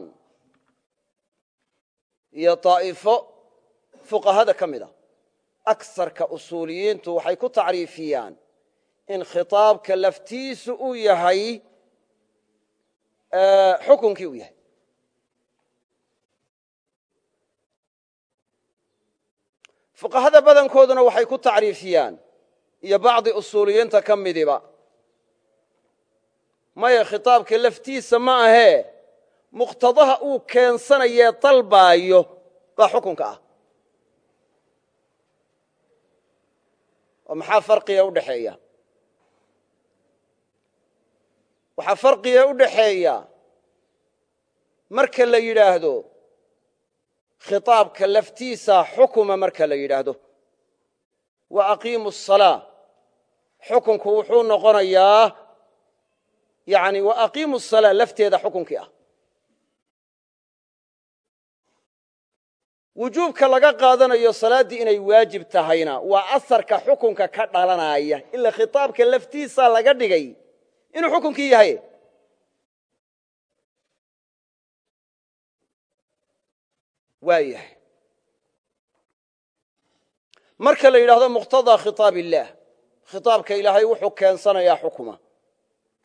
Iyo daa'ifo fuqahada ka mid a. Agsarka usuuliyiintu waxay ku tacriifiyaan in khitaabka laftiisu uu yahay xukunkii uu yahay fuqahada badankooduna waxay ku tacriifiyaan. Iyo bacdi usuuliyiinta ka midiba. Maya khitaabka laftiisa ma ahee. Muqtadaha uu keensanayee dalbaayo baa xukunka ah. Oo maxaa farqiga u dhexeeya waxaa farqiga u dhaxeeya marka la yidhaahdo khitaabka laftiisa xukuma marka la yidhaahdo. Wa aqiimu asalaa xukunku wuxuu noqonayaa yani wa aqiimu asalaa lafteeda xukunkii ah. Wujuubka laga qaadanayo salaaddii inay waajib tahayna waa asarka xukunka ka dhalanaya. Ila khitaabka laftiisa laga dhigay. Inuu xukunkii yahay waa yahay. Marka la yidhahdo muqtadaa khitaab illaah khitaabka ilaahay wuxuu keensanayaa xukuma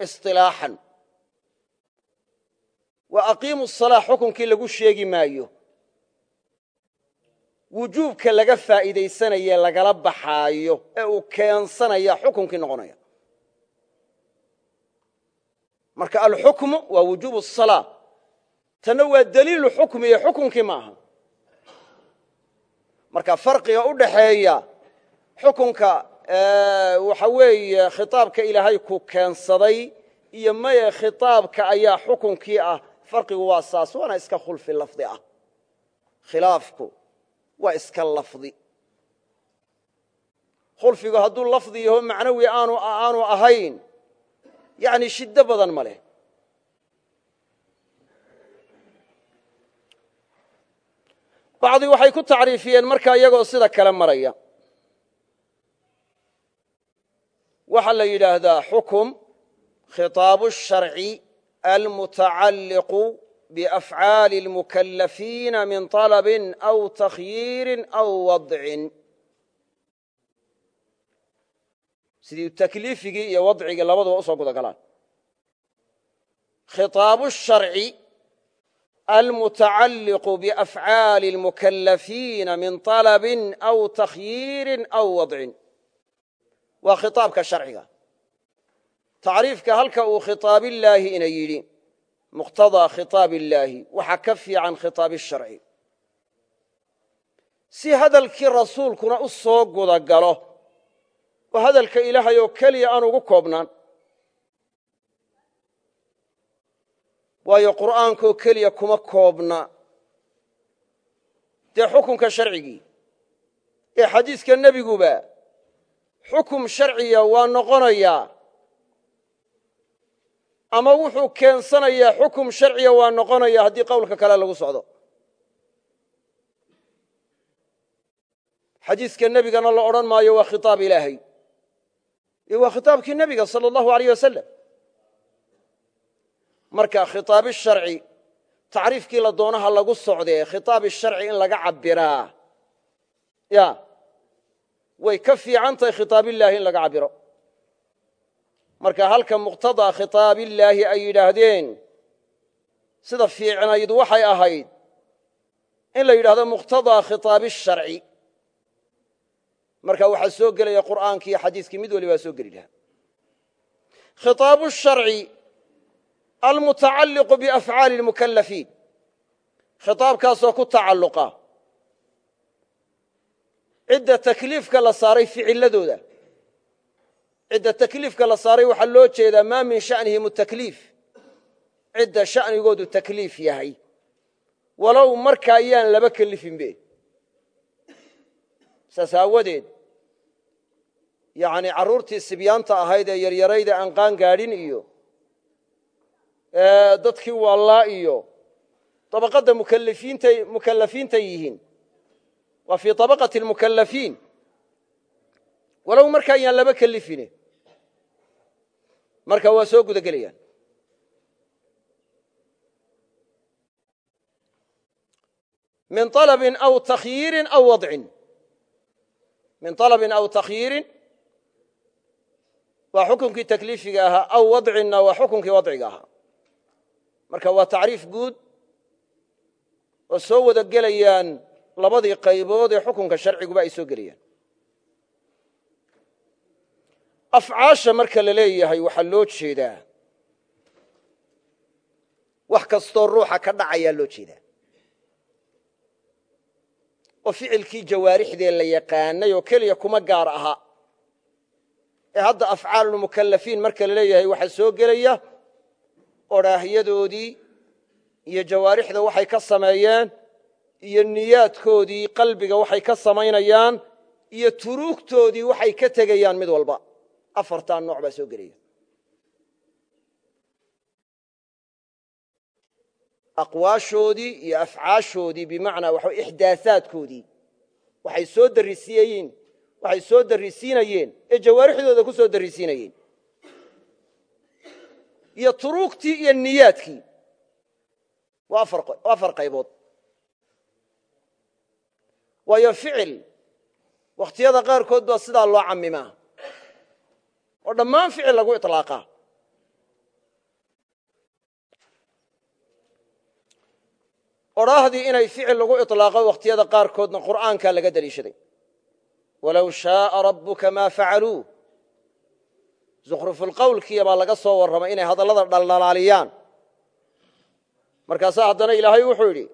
isilaaxan wa aqiimu salaa xukunkii lagu sheegi maayo. Wujuubka laga faa'iidaysanaye lagala baxaayo ee uu keensanaya xukunkii noqonaya. Marka alxukmu waa wujuub الsalaa tanna waa daliilu xukmiye xukunkii ma aha marka farqiga u dhaxeeya xukunka waxa weeye khitaabka ilaahay ku keensaday iyo maye khitaabka ayaa xukunkii ah farqigu waa saas waana iska khulfi lafdi ah. Khilaafku waa iska lafdi. Khulfigu hadduu lafdi yaho macnawi aanu ahayn yani shiddo badan ma leh bacdi waxay ku tacriifiyeen markaa iyagoo sida kale maraya. Waxaa la yidhaahdaa xukum khitaabu sharci almutacalliqu biafcaali اlmukalafiina min طalabin aw takhyiirin aw wadcin. Sidii takliifigii iyo wadcigii labaduba u soo guda galaan. Khitaabu sharci almutacalliqu biafcaali اlmukalafiina min طalbi aw takhyiiri aw wadcin waa khitaabka sharciga tacriifka halka uu khitaab illaahi ina yidhi muqtadaa khitaab illaahi waxaa ka fiican khitaab sharci si hadalkii rasuulkuna u soo guda galo oo hadalka ilaahay oo keliya aan ugu koobnaan waayo qur'aankoo keliya kuma koobna. Dee xukunka sharcigii ee xadiiska nebiguba xukum sharciya waa noqonayaa ama wuxuu keensanayaa xukum sharciya waa noqonaya haddii qowlka kale lagu socdo. Xadiiska nebigana la odhan maayo waa khitaab ilaahay. Iyo waa khitaabkii nebiga sala allahu alayh wasalam marka khitaabi sharci tacriifkii la doonaha lagu socdee khitaabi sharci in laga cabbiraa ya way ka fiican tahay khitaabillaahi in laga cabbiro. Marka halka muqtadaa khitaabillaahi ay yidhaahdeen sida fiicnayd waxay ahayd in la yidhahdo muqtadaa khitaabi sharci. Marka waxaa soo gelaya qur'aankii xadiiskii mid walibaa soo geli lahaa almutacalliqu biafcaali lmukalafiin khitaabkaasoo ku tacalluqa cidda takliifka la saaray ficiladooda cidda takliifka la saaray waxaa loo jeedaa maa min shanihim takliif cidda shanigoodu takliif yahay walow marka ayaan laba kelifinbe saas aawadeed yani carruurtii sibyaanta ahayd ee yaryarayda aan qaan gaadhin iyo dadkii wallaa iyo dabaqadda mukalafiintay yihiin. Waa fii طabaqati اlmukalafiin walow marka ayaan laba kelifine marka waa soo guda gelayaan min alabin aw takhyiirin aw wadcin. Min alabin aw takhyiirin. Waa xukunkii takliifiga ahaa aw wadcinna waa xukunkii wadciga ahaa marka waa tacriif guud oo soo wada gelayaan labadii qaybood ee xukunka sharciguba ay soo gelayaan. Afcaasha marka la leeyahay waxaa loo jeedaa. Wax kastoo ruuxa ka dhacayaa loo jeedaa. Oo ficilkii jawaarixdee la yaqaanay oo keliya kuma gaar aha. Ee hadda afcaalulmukallafiin marka la leeyahay waxaa soo gelaya odhaahyadoodii iyo jawaarixda waxay ka sameeyeen iyo niyaadkoodii qalbiga waxay ka samaynayaan iyo turuugtoodii waxay ka tegayaan mid walba. Afartaa nooc baa soo gelaya. Aqwaashoodii iyo afcaashoodii bimacnaa waxa darisiiyeen waxay soo darisiinayeen ee jawaarixdooda ku soo darisiinayeen iyo turuugtii iyo niyaadkii. Waa afar qaybood. Waayo ficil wakhtiyada qaarkood baa sidaa loo cammimaa. Oo dhammaan ficil lagu iطlaaqaa odhaahdii inay ficil lagu iطlaaqo wakhtiyada qaarkoodna qur'aankaa laga deliishaday walow shaaa rabbuka maa facaluu zukhrufulqawlkiya baa laga soo warramay inay hadallada dhaldhalaaliyaan. Markaasaa haddana ilaahay wuxuu yidhi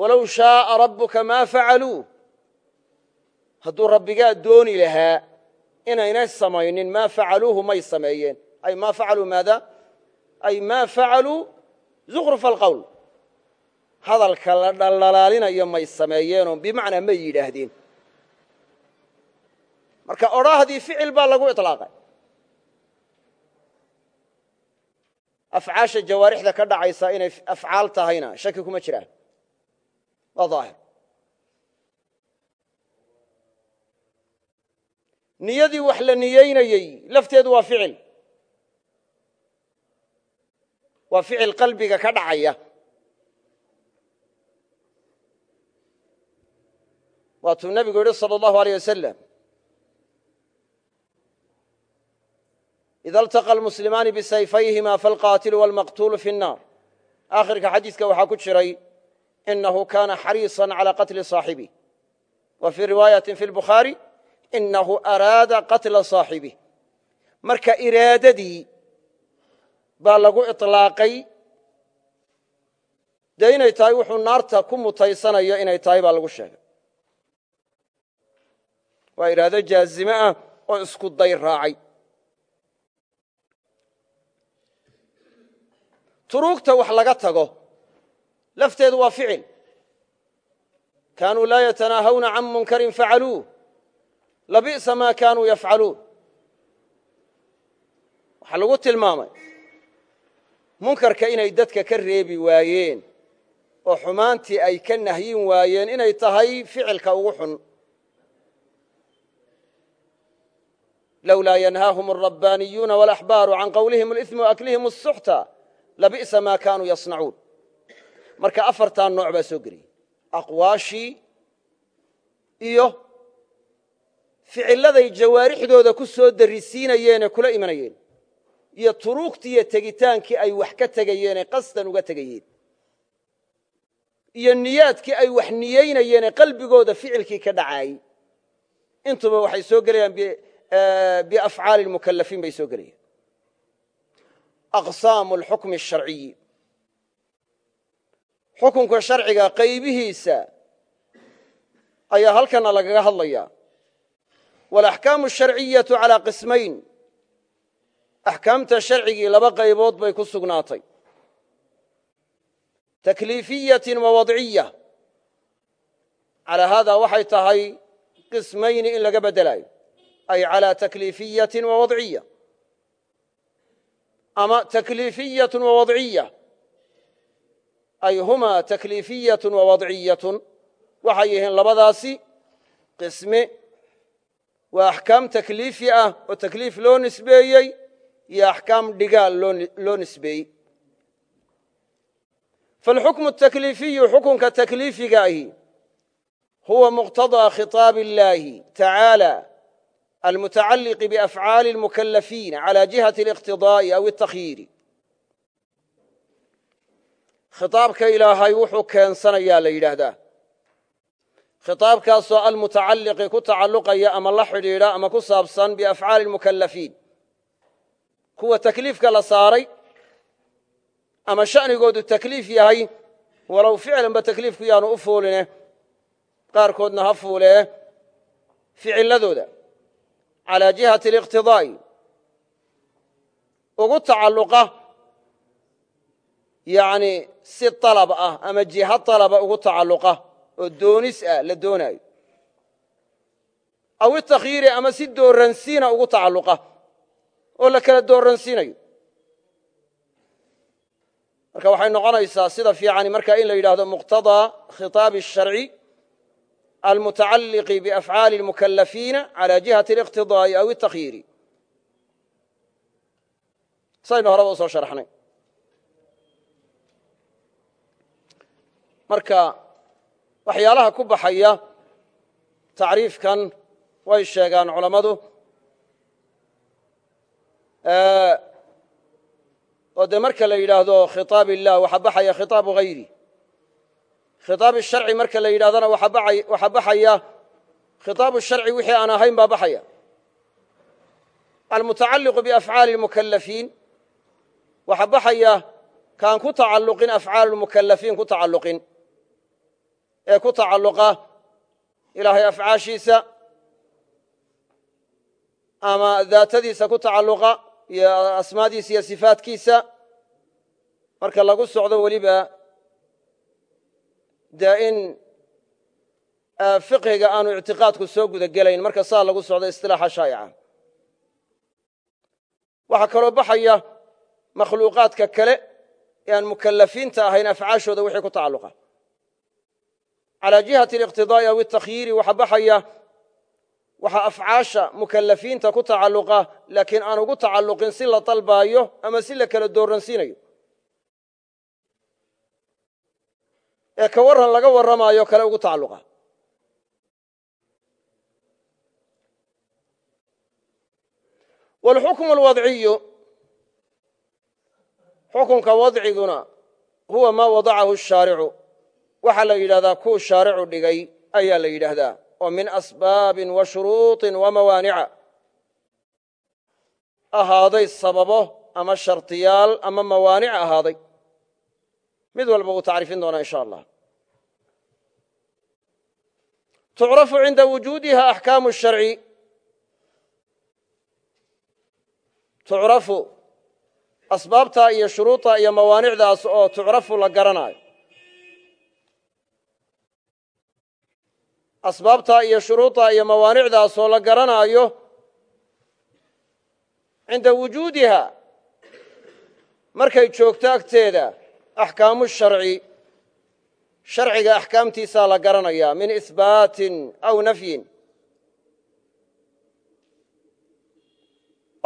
walow shaaa rabbuka maa facaluu hadduu rabbigaa dooni lahaa inaynay samaynin maa facaluuhu may sameeyeen. Ay maa facaluu maada? Ay maa facaluu zukhrufa alqawl hadalka la dhaldhalaalinayo may sameeyeenoo bimacnaa may yidhaahdeen. Marka odhaahdii ficil baa lagu iطlaaqay afcaasha jawaarixda ka dhacaysa inay afcaal tahayna shaki kuma jiraan waa daahir. Niyadii wax la niyeynayey lafteedu waa ficil. Waa ficil qalbiga ka dhacaya. Waatuu nebigu yidhi salى اllahu aleyh wasalam ida اltaqa almuslimaani bisayfayhima falqaatilu wاlmaqtuulu fi الnaar aakhirka xadiiska waxaa ku jiray inahu kana xariiصa calى qatli صaaxibih wa fii riwaayati fi اlbukhaari inahu araada qatla صaaxibih marka iraadadii baa lagu iطlaaqay dee inay tahay wuxuu naarta ku mutaysanayo inay tahay baa lagu sheegay waa iraado jaazime ah oo isku day raacay turuugta wax laga tago lafteedu waa ficil kaanuu laa yatanaahawna can munkarin facaluuh labi'sa maa kaanuu yafcaluun waxaa lagu tilmaamay munkarka inay dadka ka reebi waayeen oo xumaantii ay ka nahyin waayeen inay tahay ficilka ugu xun lowlaa yanhaahum alrabbaaniyuuna walaxbaaru can qowlihim اlإثm waaklihim الsuxta labi'sa maa kaanuu yasnacuun. Marka afartaa nooc baa soo geliyey. Aqwaashii iyo ficilladay jawaarixdooda ku soo darisiinayeenee kula imanayeen. Iyo turuugtii iyo tegitaankii ay wax ka tegayeenee qasdan uga tegayeen iyo niyaadkii ay wax niyeynayeenee qalbigooda ficilkii ka dhacaayey intuba waxay soo gelayaan biafcaali lmukalafiin bay soo gelayaan aqsaamu alxukmi asharciyi xukunka sharciga qaybihiisa ayaa halkana lagaga hadlaya walaxkaamu asharciyatu calaa qismayn. Axkaamta sharcigii laba qaybood bay ku sugnaatay. Takliifiyatin wa wadciya. Calaa haadaa waxay tahay qismayni in laga beddelayo ay calaa takliifiyatin wa wadciya ama takliifiyatun wa wadciya ay humaa takliifiyatun wa wadciyatun waxay yihiin labadaasi qisme waa axkaam takliifi ah oo takliif loo nisbeeyey iyo axkaam dhigaal loo nisbeeyey falxukmu takliifiyu xukunka takliifiga ahi huwa muqtaضىa khiطaab اllahi tacaalى almutacaliqi biafcaali اlmukalafiin calى jihati اliqtidaa'i aw اtakyiiri khiطaabka ilaahay wuxuu keensanayaa la yidhaahdaa khiطaabkaasoo almutacaliqi ku tacalluqaya ama la xidhiidha ama ku saabsan biafcaali اlmukalafiin kuwa takliifka la saaray ama sha'nigoodu takliif yahay walow ficlanba takliifku yaanu u fuuline qaarkoodna ha fuulee ficiladooda calaa jihati aliqtidaa'i ugu tacalluqa yacni si dalab ah ama jiha dalaba ugu tacalluqa oo doonis ah la doonaayo aw itakyiiri ama si dooransiina ugu tacalluqa oo la kala dooransiinayo marka waxay noqonaysaa sida fiicani marka in la yidhaahdo muqtadaa khitaabi الsharci almutacalliqi biafcaali اlmukalafiina calى jihati اliqtidaa'i aw اtakyiiri saynu horeba usoo sharaxnay marka waxyaalaha ku baxaya tacriifkan way sheegaan culammadu oo dee marka la yidhaahdo khiطaab illah waxaa baxaya khiطaabu hayri khitaab sharci marka la yidhahdana waxaa baxaya khitaabu sharci wixii aan ahayn baa baxaya. Almutacalliqu biafcaali lmukalafiin waxaa baxaya kaan ku tacalluqin afcaal lmukalafiin ku tacalluqin. Ee ku tacalluqa ilaahay afcaashiisa ama daatadiisa ku tacalluqa iyo asmaadiisa iyo sifaatkiisa. Marka lagu socdo weliba dee in ah, fiqhiga aanu ictiqaadku soo guda gelayn marka saa lagu socdo isilaaxa shaa'ica. Waxaa kaloo baxaya makhluuqaadka kale ee aan mukalafiinta ahayn afcaashooda wixii ku tacalluqa. Calaa jihati aliqtidaa'i aw itakyiiri waxa baxaya waxaa afcaasha mukalafiinta ku tacalluqa laakiin aan ugu tacalluqin si la dalbaayo ama si la kala doorransiinayo. ee ka warran laga warramaayo kale ugu tacalluqa. Walxukmu alwadciyu xukunka wadciguna huwa maa wadacahu shaaricu. Waxaa la yidhahdaa ku shaaricu dhigay ayaa la yidhaahdaa. Oo min asbaabin wa shuruuطin wa mawaanica. Ahaaday sababo ama shardiyaal ama mawaanic ahaaday mid walba wuu tacriifin doonaa insha allah. Tucrafu cinda wujuudiha axkaamu sharci. Tucrafu asbaabtaa iyo shuruuطa iyo mawaanicdaas oo tucrafu la garanaayo asbaabtaa iyo shuruuطa iyo mawaanicdaasoo la garanaayo cinda wujuudiha markay joogto axkaamu sharci. Sharciga axkaamtiisaa la garanayaa min ihbaatin aw nafyin.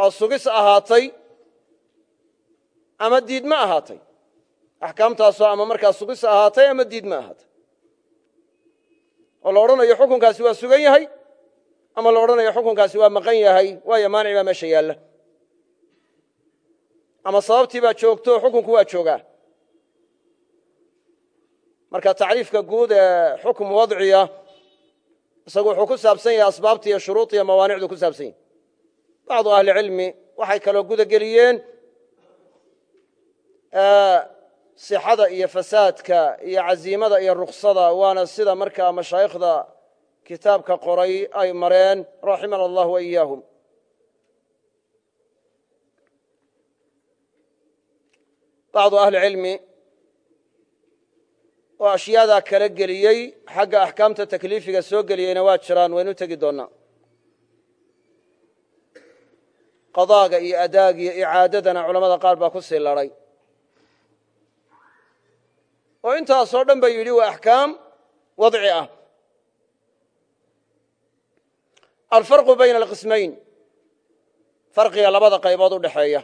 Oo sugis ahaatay ama diidma ahaatay. Axkaamtaasoo ama markaa sugis ahaatay ama diidma ahaatay. Oo la odhanayo xukunkaasi waa sugan yahay ama la odhanayo xukunkaasi waa maqan yahay waayo maanic baa meesha yaalla. Ama sababtii baa joogto xukunku waa joogaa marka tacriifka guud ee xukm wadciya isagu wuxuu ku saabsan yahay asbaabta iyo shuruuط iyo mawaanicdu ku saabsan yahy bacdu ahli cilmi waxay kaloo guda geliyeen sixada iyo fasaadka iyo caziimada iyo ruksada waana sida markaa mashaayikhda kitaabka qoray ay mareen raximana allah wa iyaahum. Bacdu ahli cilmi oo ashyaadaa kala geliyey xagga axkaamta takliifiga soo geliyeyna waa jiraan waynu tegi doonnaa. Qadaaga iyo adaaga iyo icaadadana culamada qaar baa ku sii laday oo intaasoo dhan ba yidhi waa axkaam wadci ah. Alfarqu bayna alqismayn. Farqiga labada qaybood u dhexeeya.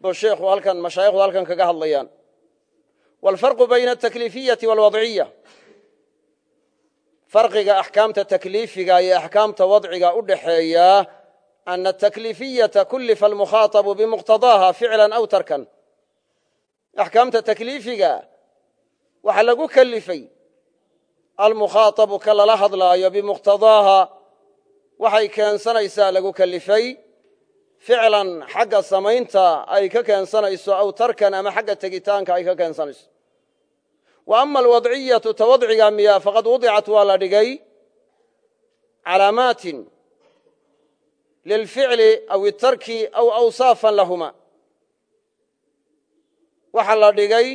Buu sheikhu halkan mashaayikhdu halkan kaga hadlayaan walfarqu bayna altakliifiyati walwadciya farqiga axkaamta takliifiga iyo axkaamta wadciga u dhaxeeya ana atakliifiyata kullifa almukhaatabu bimuqtadaaha ficlan aw tarkan axkaamta takliifiga waxaa lagu kelifay almukhaatabu ka lala hadlaayo bimuqtadaaha waxay keensanaysaa lagu kelifay ficlan xagga samaynta ay ka keensanayso aw tarkan ama xagga tegitaanka ay ka keensanayso. Wa ama alwadciyatu ta wadciga miya faqad wudicat waa la dhigay calaamaatin lilficli aw itarki aw awsaafan lahuma. Waxaa la dhigay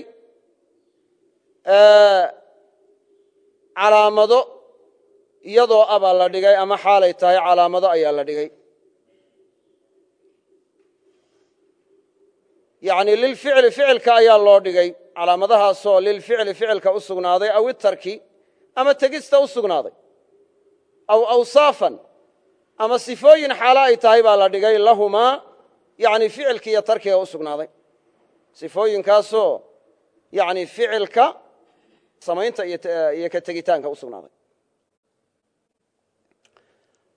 calaamado iyadoo abaa la dhigay ama xaalay tahay calaamado ayaa la dhigay yani lilficli ficilka ayaa loo dhigay. Calaamadahaasoo lilficli ficilka u sugnaaday aw itarki ama tegista u sugnaaday. Aw awsaafan ama sifooyin xaalo ay tahay baa la dhigay lahumaa yani ficilka iyo tarkiga u sugnaaday. Sifooyinkaasoo yani ficilka samaynta iyo ka tegitaanka u sugnaaday.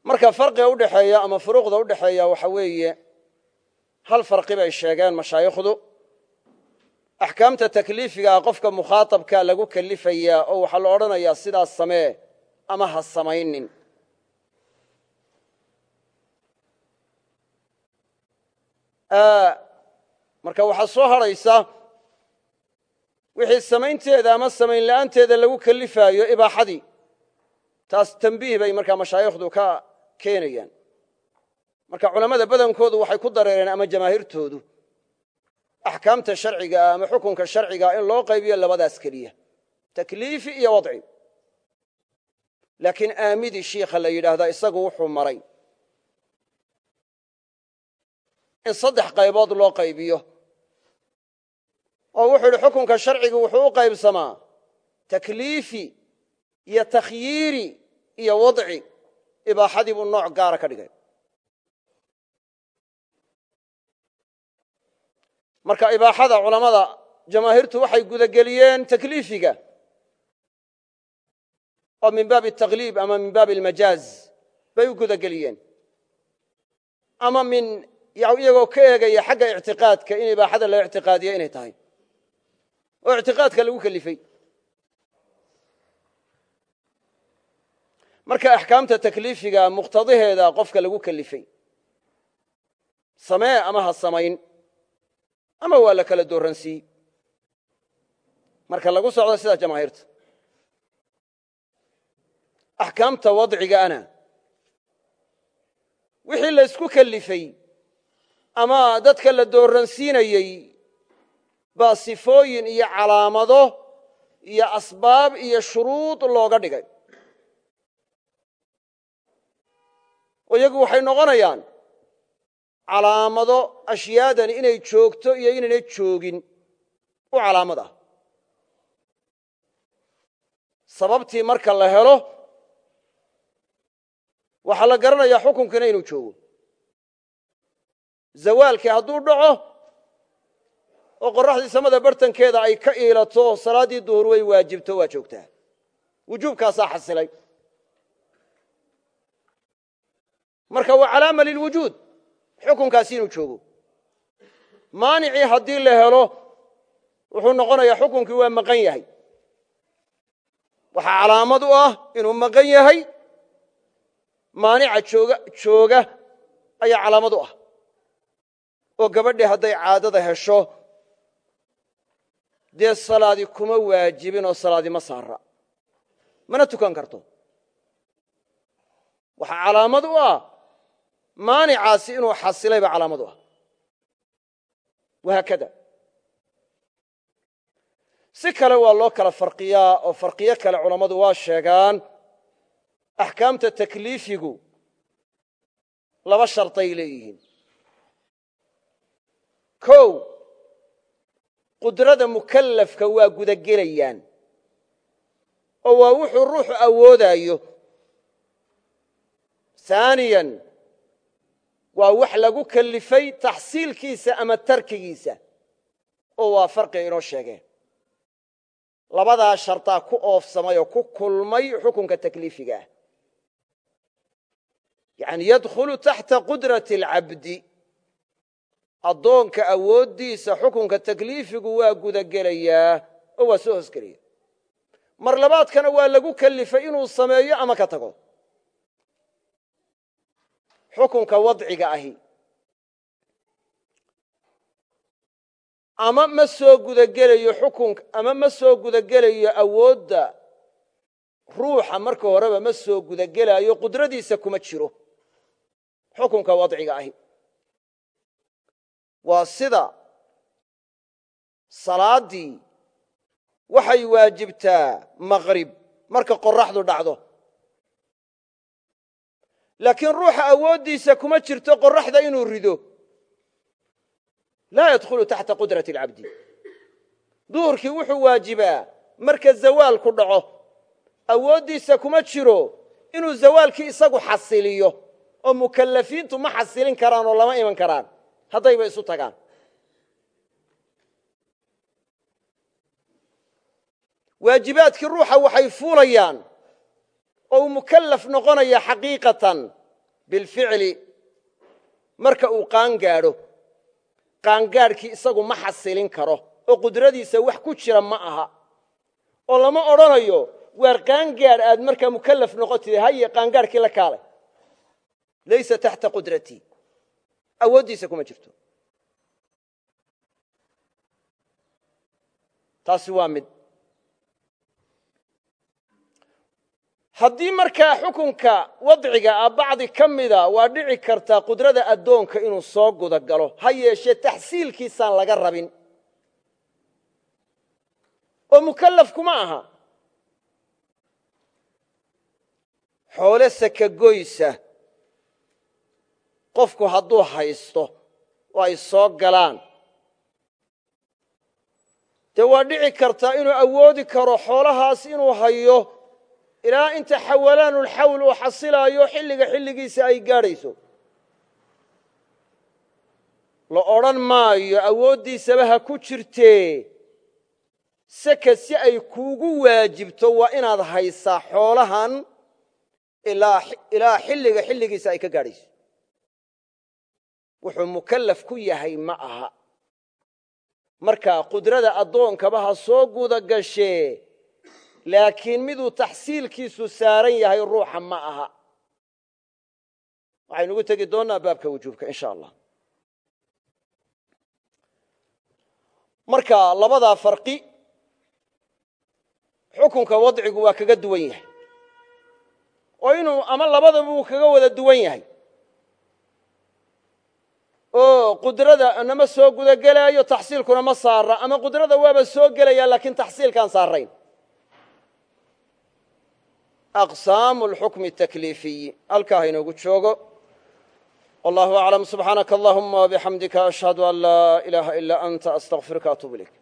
Marka farqiga udhexeeya ama furuuqda udhexeeya waxa weeye hal farqi bay sheegeen mashaayikhdu axkaamta takliifigaa qofka mukhaaطabka lagu kelifayaa oo waxaa la odhanayaa sidaas samee ama ha samaynin. Marka waxaa soo hadrhaysa wixii samaynteeda ama samayn la'aanteeda lagu kelifaayo ibaaxadii taas tambiih bay markaa mashaayikhdu ka keenayaan marka culammada badankoodu waxay ku dareereen ama jamaahiirtoodu axkaamta sharcigaa ama xukunka sharcigaa in loo qaybiyo labadaas keliya takliifi iyo wadci. Laakiin aamidi shiikha la yidhaahdaa isagu wuxuu maray. In saddex qaybood loo qaybiyo oo wuxuu idhi xukunka sharcigu wuxuu u qaybsamaa takliifi iyo takhyiiri iyo wadci ibaaxadii buu nooc gaara ka dhigay marka ibaaxada culammada jamaahiirtu waxay gudageliyeen takliifiga. Oo min baabi takhliib ama min baabi almajaaz. Bay u gudageliyeen. Ama min iyagoo ka eegaya xagga ictiqaadka in ibaaxada la ictiqaadiyo inay tahay. Oo ictiqaadka lagu kelifay marka axkaamta takliifiga muqtadaheeda qofka lagu kelifay samee ama ha samayn ama waa la kala dooransiiyey marka lagu socdo sidaa jamaahiirta. Axkaamta wadcigaana wixii la ysku kelifay ama dadka la dooransiinayey baa sifooyin iyo calaamado iyo asbaab iyo shuruud looga dhigay. Iyagu waxay noqonayaan calaamado ashyaadani inay joogto iyo inaynay joogin u calaamad ah. Sababtii marka la helo waxaa la garanayaa xukunkiina inuu joogo. Zawaalkii hadduu dhaco oo qorraxdii samada bartankeeda ay ka iilato salaaddii duhur way waajibto waa joogtaa. Wujuubkaasaa xasilay. Marka waa calaama lilwujuud xukunkaasi inuu joogo. Maanicii haddii la helo wuxuu noqonayaa xukunkii waa maqan yahay. Waxaa calaamad u ah inuu maqan yahay maanica jooga ayaa calaamad u ah. Oo gabadhii hadday caadada hesho dee salaadi kuma waajibin oo salaadi ma saara mana tukan karto. Waxaa calaamad u ah maanicaasi inuu xasilay baa calaamad u ah. Wahaakada. Si kale waa loo kala farqiyaa oo farqiyo kale culammadu waa sheegaan axkaamta takliifigu laba sharday leeyihiin. Kow qudrada mukallafka waa gudagelayaan oo waa wuxuu ruuxu awoodaayo haaniyan waa wax lagu kalifay taxsiilkiisa ama tarkigiisa. Oo waa farqiga inoo sheegeen labadaa shardaa ku oofsamay oo ku kulmay xukunka takliifiga. Ah yadkhulu taxta qudrati alcabdi addoonka awooddiisa xukunka takliifigu waa gudagelayaa oo waa soo hosgelaya mar labaadkana waa lagu kalifay inuu sameeyo ama ka tago xukunka wadciga ahi. Ama ma soo gudagelayo xukunka ama ma soo gudagelayo awoodda ruuxa marka horeba ma soo gudagelaayo qudradiisa kuma jiro. Xukunka wadciga ahi. Waa sida salaadii waxay waajibtaa maqrib marka qoraxdu dhacdo laakiin ruuxa awooddiisa kuma jirto qoraxda inuu rido. Laa yadkhulu taxta qudrati alcabdi duhurkii wuxuu waajibaa marka zawaalku dhaco. Awooddiisa kuma jiro inuu zawaalkii isagu xasiliyo oo mukallafiintu ma xasilin karaan oo lama iman karaan. Haddayba isu tagaan. Waajibaadkii ruuxa waxay fuulayaan oo uu mukallaf noqonaya xaqiiqatan bilficli marka uu qaangaadho qaangaadhkii isagu ma xasilin karo oo qudradiisa wax ku jira ma aha. Oo lama odhanayo waar qaangaadh aad markaa mukallaf noqotid haye qaangaadhkii la kaalay. Laysa taxta qudratii awooddiisa kuma jirto. Taasi waa mid haddii markaa xukunka wadciga ah bacdi ka mida waa dhici kartaa qudrada addoonka inuu soo guda galo ha yeeshee taxsiilkiisaan laga rabin. Oo mukallaf kuma aha. Xoole sakagoysa qofku hadduu haysto oo ay soo galaan. Dee waa dhici kartaa inuu awoodi karo xoolahaas inuu hayo ilaa inta xawalaanulxawl uu xasilaayo xilliga xilligiisa ay gaadhayso. La odhan maayo awooddiisaba ha ku jirtee. Seka si ay kuugu waajibto waa inaad haysaa xoolahan ilaa xilliga xilligiisa ay ka gaadhayso. Wuxuu mukallaf ku yahay ma aha. Markaa qudrada addoonkaba ha soo guda gashee laakiin miduu taxsiilkiisu saaran yahay ruuxa ma aha. Waxaynugu tegi doonnaa baabka wujuubka insha allah. Marka labadaa farqi xukunka wadcigu waa kaga duwan yahay. Oo inuu ama labadaba uu kaga wada duwan yahay. Oo qudrada nama soo gudagelaayo taxsiilkuna ma saara ama qudrada waaba soo gelaya laakiin taxsiilkaan saarayn aqsaamu lxukmi takliifiyi halkaa ha inoogu joogo wallahu aclam subxaanaka allahuma wabixamdika ashhadu an laa ilaaha ilaa anta astaqfiruka atub ilayk